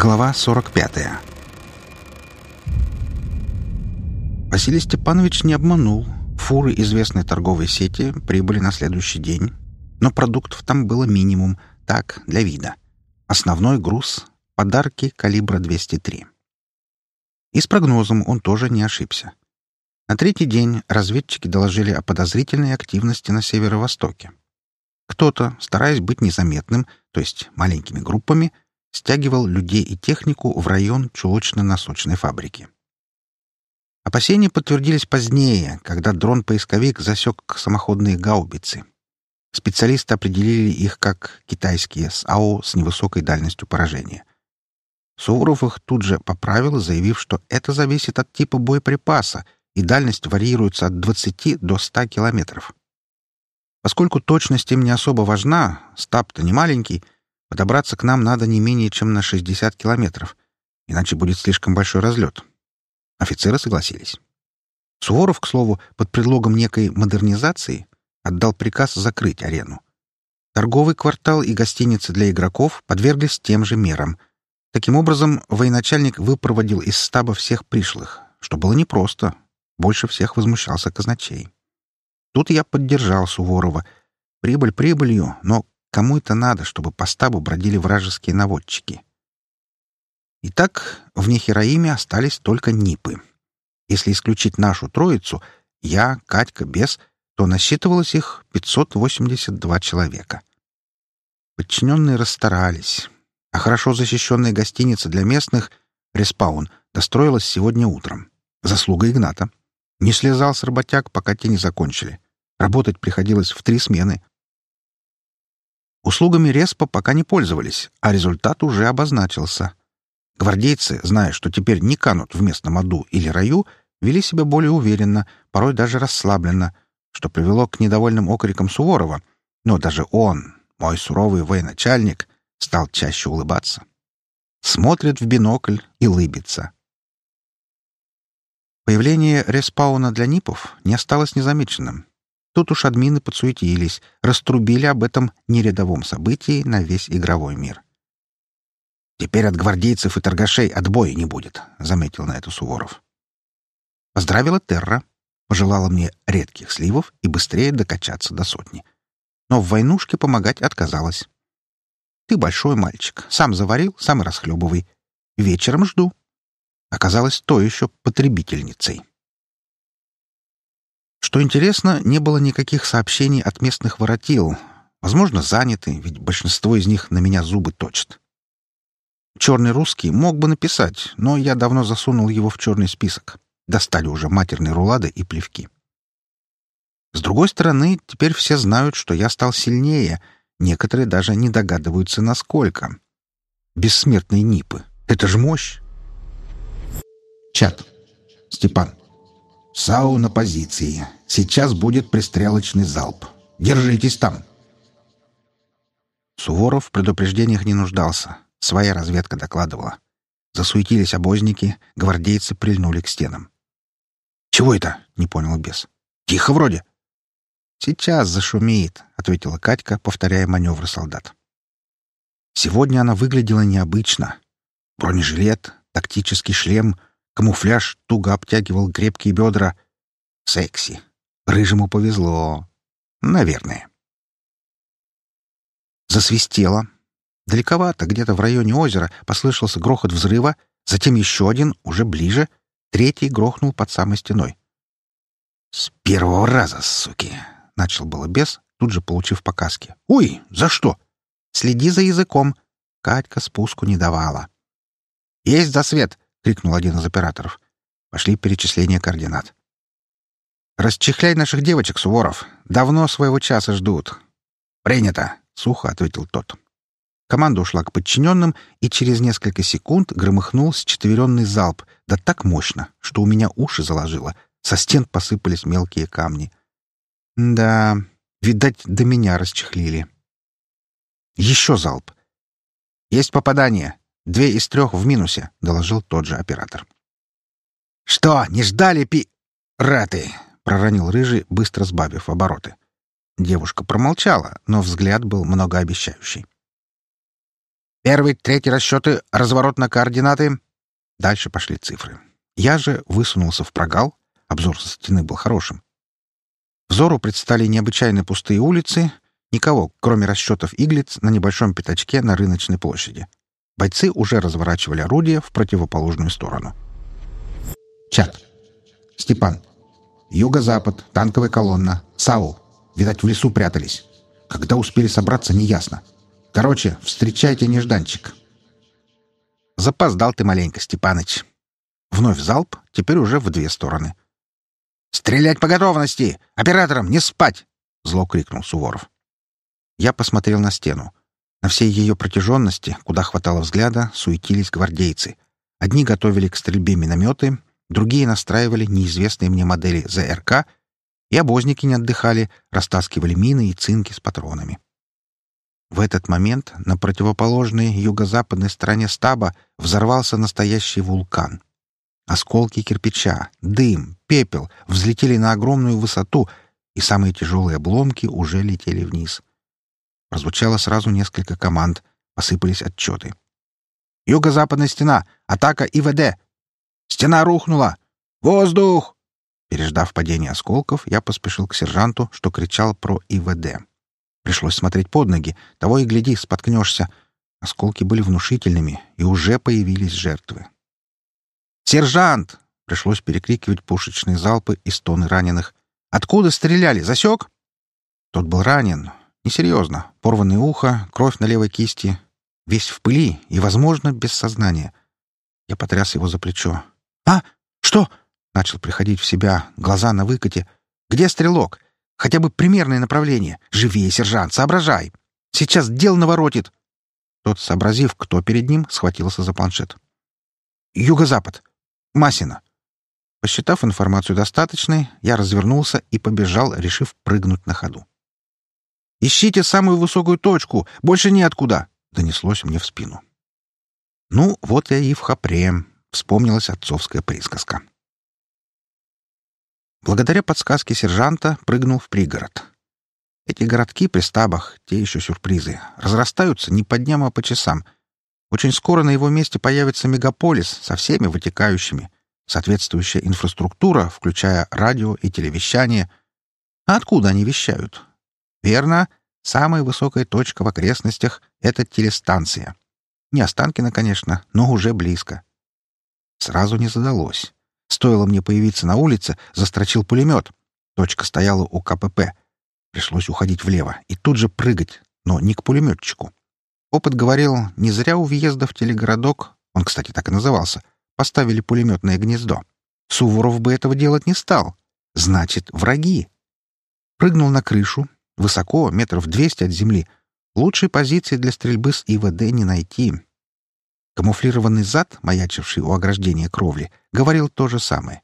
Глава 45 Василий Степанович не обманул. Фуры известной торговой сети прибыли на следующий день, но продуктов там было минимум, так, для вида. Основной груз — подарки калибра 203. И с прогнозом он тоже не ошибся. На третий день разведчики доложили о подозрительной активности на северо-востоке. Кто-то, стараясь быть незаметным, то есть маленькими группами, — стягивал людей и технику в район чулочно-носочной фабрики. Опасения подтвердились позднее, когда дрон-поисковик засек самоходные гаубицы. Специалисты определили их как китайские САУ с невысокой дальностью поражения. Суворов их тут же поправил, заявив, что это зависит от типа боеприпаса, и дальность варьируется от 20 до 100 километров. Поскольку точность им не особо важна, стаб-то не маленький — Подобраться к нам надо не менее чем на 60 километров, иначе будет слишком большой разлет. Офицеры согласились. Суворов, к слову, под предлогом некой модернизации отдал приказ закрыть арену. Торговый квартал и гостиницы для игроков подверглись тем же мерам. Таким образом, военачальник выпроводил из стаба всех пришлых, что было непросто. Больше всех возмущался казначей. Тут я поддержал Суворова. Прибыль прибылью, но Кому это надо, чтобы по стабу бродили вражеские наводчики? Итак, в Нехераиме остались только НИПы. Если исключить нашу троицу, я, Катька, Бес, то насчитывалось их 582 человека. Подчиненные расстарались, а хорошо защищенная гостиница для местных «Респаун» достроилась сегодня утром. Заслуга Игната. Не слезал с работяг, пока те не закончили. Работать приходилось в три смены. Услугами Респа пока не пользовались, а результат уже обозначился. Гвардейцы, зная, что теперь не канут в местном аду или раю, вели себя более уверенно, порой даже расслабленно, что привело к недовольным окрикам Суворова. Но даже он, мой суровый военачальник, стал чаще улыбаться. Смотрит в бинокль и лыбится. Появление респауна для НИПов не осталось незамеченным. Тут уж админы подсуетились, раструбили об этом нерядовом событии на весь игровой мир. «Теперь от гвардейцев и торгашей отбоя не будет», — заметил на это Суворов. Поздравила Терра, пожелала мне редких сливов и быстрее докачаться до сотни. Но в войнушке помогать отказалась. «Ты большой мальчик, сам заварил, сам и расхлебывай. Вечером жду». Оказалась то еще потребительницей. Что интересно, не было никаких сообщений от местных воротил. Возможно, заняты, ведь большинство из них на меня зубы точат. Черный русский мог бы написать, но я давно засунул его в черный список. Достали уже матерные рулады и плевки. С другой стороны, теперь все знают, что я стал сильнее. Некоторые даже не догадываются, насколько. Бессмертные нипы. Это же мощь. Чат. Степан. «Сау на позиции. Сейчас будет пристрелочный залп. Держитесь там!» Суворов в предупреждениях не нуждался. Своя разведка докладывала. Засуетились обозники, гвардейцы прильнули к стенам. «Чего это?» — не понял бес. «Тихо вроде». «Сейчас зашумеет», — ответила Катька, повторяя маневры солдат. Сегодня она выглядела необычно. Бронежилет, тактический шлем, Камуфляж туго обтягивал крепкие бедра. Секси. Рыжему повезло. Наверное. Засвистело. Далековато, где-то в районе озера, послышался грохот взрыва, затем еще один, уже ближе, третий грохнул под самой стеной. «С первого раза, суки!» — начал было бес, тут же получив по каске. «Ой, за что?» «Следи за языком!» Катька спуску не давала. «Есть засвет!» — крикнул один из операторов. Пошли перечисления координат. «Расчехляй наших девочек, Суворов. Давно своего часа ждут». «Принято», — сухо ответил тот. Команда ушла к подчиненным, и через несколько секунд громыхнул счетверенный залп, да так мощно, что у меня уши заложило. Со стен посыпались мелкие камни. Да, видать, до меня расчехлили. Еще залп. «Есть попадание!» Две из трех в минусе», — доложил тот же оператор. «Что, не ждали пи...» «Раты!» — проронил Рыжий, быстро сбавив обороты. Девушка промолчала, но взгляд был многообещающий. Первый, третий расчеты, разворот на координаты. Дальше пошли цифры. Я же высунулся в прогал. Обзор со стены был хорошим. Взору предстали необычайно пустые улицы, никого, кроме расчетов иглиц, на небольшом пятачке на рыночной площади. Бойцы уже разворачивали орудия в противоположную сторону. Чат. Степан. Юго-запад, танковая колонна. Саул. Видать, в лесу прятались. Когда успели собраться, неясно. Короче, встречайте нежданчик. Запоздал ты маленько, Степаныч. Вновь залп, теперь уже в две стороны. «Стрелять по готовности! Операторам не спать!» — зло крикнул Суворов. Я посмотрел на стену. На всей ее протяженности, куда хватало взгляда, суетились гвардейцы. Одни готовили к стрельбе минометы, другие настраивали неизвестные мне модели ЗРК, и обозники не отдыхали, растаскивали мины и цинки с патронами. В этот момент на противоположной юго-западной стороне стаба взорвался настоящий вулкан. Осколки кирпича, дым, пепел взлетели на огромную высоту, и самые тяжелые обломки уже летели вниз. Прозвучало сразу несколько команд, посыпались отчеты. «Юго-западная стена! Атака ИВД! Стена рухнула! Воздух!» Переждав падение осколков, я поспешил к сержанту, что кричал про ИВД. Пришлось смотреть под ноги. Того и гляди, споткнешься. Осколки были внушительными, и уже появились жертвы. «Сержант!» — пришлось перекрикивать пушечные залпы и стоны раненых. «Откуда стреляли? Засек?» Тот был ранен. Несерьезно. Порванное ухо, кровь на левой кисти. Весь в пыли и, возможно, без сознания. Я потряс его за плечо. «А? Что?» — начал приходить в себя, глаза на выкате. «Где стрелок? Хотя бы примерное направление. Живее, сержант, соображай. Сейчас дел наворотит. Тот, сообразив, кто перед ним, схватился за планшет. Юго-запад. Масина. Посчитав информацию достаточной, я развернулся и побежал, решив прыгнуть на ходу. «Ищите самую высокую точку! Больше неоткуда!» — донеслось мне в спину. Ну, вот я и в хапре. Вспомнилась отцовская присказка. Благодаря подсказке сержанта прыгнул в пригород. Эти городки при стабах, те еще сюрпризы, разрастаются не по дням, а по часам. Очень скоро на его месте появится мегаполис со всеми вытекающими, соответствующая инфраструктура, включая радио и телевещание. А откуда они вещают? Верно, самая высокая точка в окрестностях — это телестанция. Не Останкино, конечно, но уже близко. Сразу не задалось. Стоило мне появиться на улице, застрочил пулемет. Точка стояла у КПП. Пришлось уходить влево и тут же прыгать, но не к пулеметчику. Опыт говорил, не зря у въезда в телегородок, он, кстати, так и назывался, поставили пулеметное гнездо. Суворов бы этого делать не стал. Значит, враги. Прыгнул на крышу, высоко, метров двести от земли. Лучшей позиции для стрельбы с ИВД не найти. Камуфлированный зад, маячивший у ограждения кровли, говорил то же самое.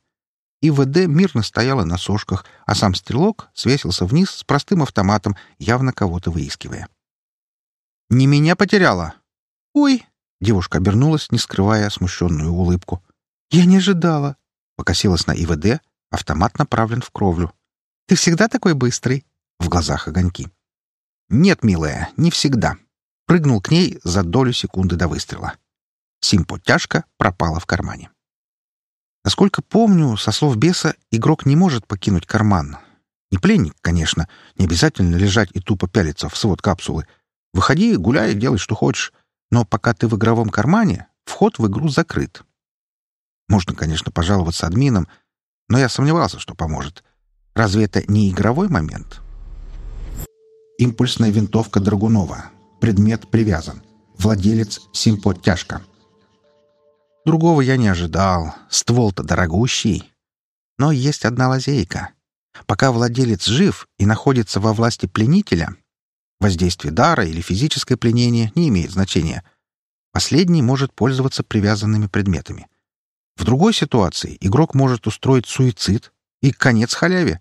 ИВД мирно стояла на сошках, а сам стрелок свесился вниз с простым автоматом, явно кого-то выискивая. «Не меня потеряла!» «Ой!» — девушка обернулась, не скрывая смущенную улыбку. «Я не ожидала!» — покосилась на ИВД, автомат направлен в кровлю. «Ты всегда такой быстрый?» — в глазах огоньки. «Нет, милая, не всегда». Прыгнул к ней за долю секунды до выстрела. Симпотяжка пропала в кармане. Насколько помню, со слов беса, игрок не может покинуть карман. Не пленник, конечно, не обязательно лежать и тупо пялиться в свод капсулы. Выходи, гуляй, делай, что хочешь. Но пока ты в игровом кармане, вход в игру закрыт. Можно, конечно, пожаловаться админам, но я сомневался, что поможет. Разве это не игровой момент? Импульсная винтовка Драгунова. Предмет привязан. Владелец Симпотяжка. Другого я не ожидал. Ствол-то дорогущий. Но есть одна лазейка. Пока владелец жив и находится во власти пленителя, воздействие дара или физическое пленение не имеет значения. Последний может пользоваться привязанными предметами. В другой ситуации игрок может устроить суицид и конец халяве.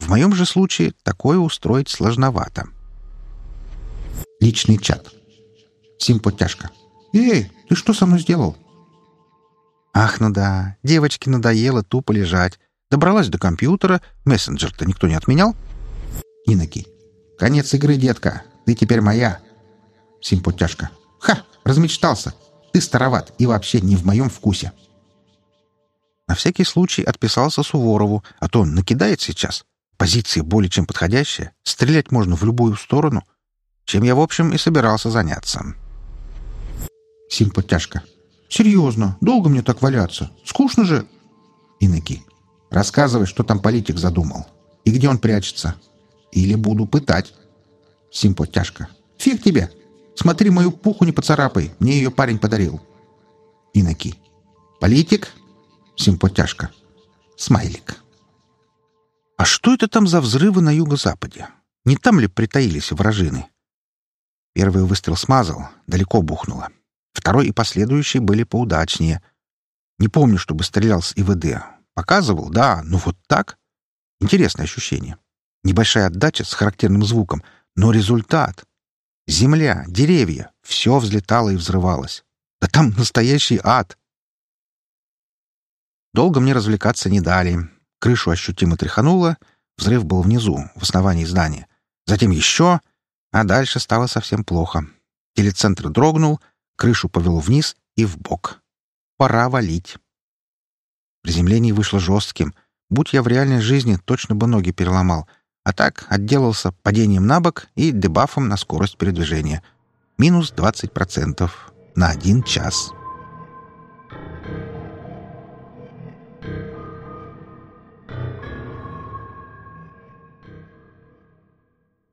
В моем же случае такое устроить сложновато. Личный чат. Симпотяжка. «Эй, ты что со мной сделал?» Ах, ну да, девочке надоело тупо лежать. Добралась до компьютера, мессенджер-то никто не отменял. Иноки. Конец игры, детка. Ты теперь моя. Симпутяшка. Ха, Размечтался. Ты староват и вообще не в моем вкусе. На всякий случай отписался Суворову, а то он накидает сейчас. Позиция более чем подходящая. Стрелять можно в любую сторону. Чем я, в общем, и собирался заняться. Симпотяжка. «Серьезно? Долго мне так валяться? Скучно же?» Иноки. «Рассказывай, что там политик задумал. И где он прячется. Или буду пытать». Симпотяжка. «Фиг тебе! Смотри, мою пуху не поцарапай. Мне ее парень подарил». Иноки. «Политик?» Симпотяжка. Смайлик. «А что это там за взрывы на юго-западе? Не там ли притаились вражины?» Первый выстрел смазал, далеко бухнуло. Второй и последующие были поудачнее. Не помню, чтобы стрелял с ИВД. Показывал, да, но вот так? Интересное ощущение. Небольшая отдача с характерным звуком, но результат. Земля, деревья — все взлетало и взрывалось. Да там настоящий ад. Долго мне развлекаться не дали. Крышу ощутимо тряхануло, взрыв был внизу, в основании здания. Затем еще, а дальше стало совсем плохо. Телецентр дрогнул, крышу повело вниз и в бок. Пора валить. Приземление вышло жестким. Будь я в реальной жизни, точно бы ноги переломал. А так отделался падением на бок и дебафом на скорость передвижения. Минус 20% на один час.